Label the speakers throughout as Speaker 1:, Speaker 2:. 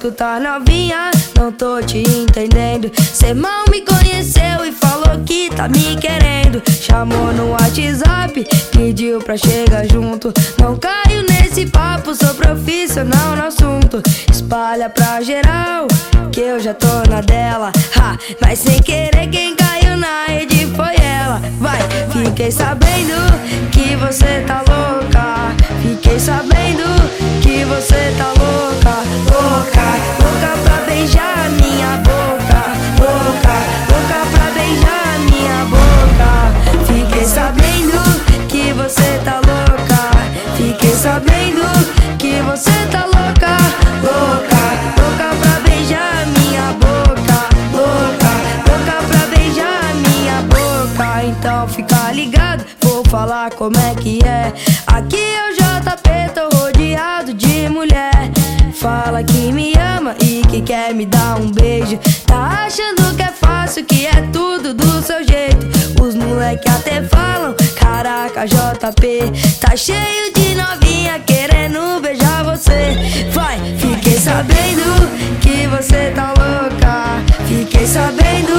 Speaker 1: escuta novinha, não tô te entendendo. Cê mal me conheceu e falou que tá me querendo. Chamou no WhatsApp, pediu pra chegar junto. Não caio nesse papo, sou profissional no assunto. Espalha pra geral que eu já tô na dela. Ha, mas sem querer, quem caiu na rede foi ela. Vai, fiquei sabendo que você tá louca. Fiquei sabendo que você tá louca, então fica ligado. Vou falar como é que é. Aqui é eu JP, tô rodeado de mulher. Fala que me ama e que quer me dar um beijo. Tá achando que é fácil, que é tudo do seu jeito. Os moleque até falam, caraca JP Tá cheio de novinha querendo beijar você. Vai, fiquei sabendo que você tá louca. Fiquei sabendo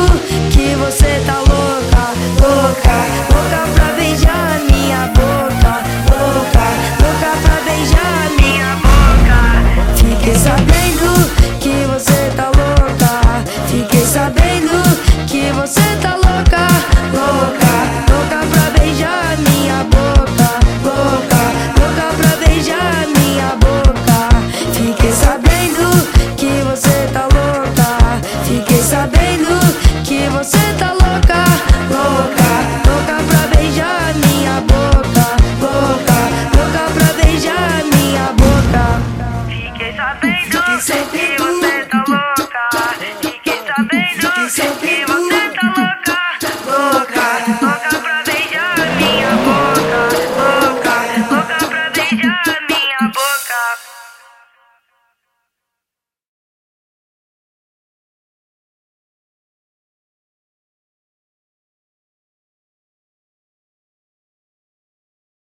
Speaker 1: você tá louca, louca, louca pra beijar minha boca, louca, louca pra beijar minha boca. Fiquei sabendo que você tá louca, fiquei sabendo que você tá louca. Sempre tu, sempre tu, sempre tu, que tu, sempre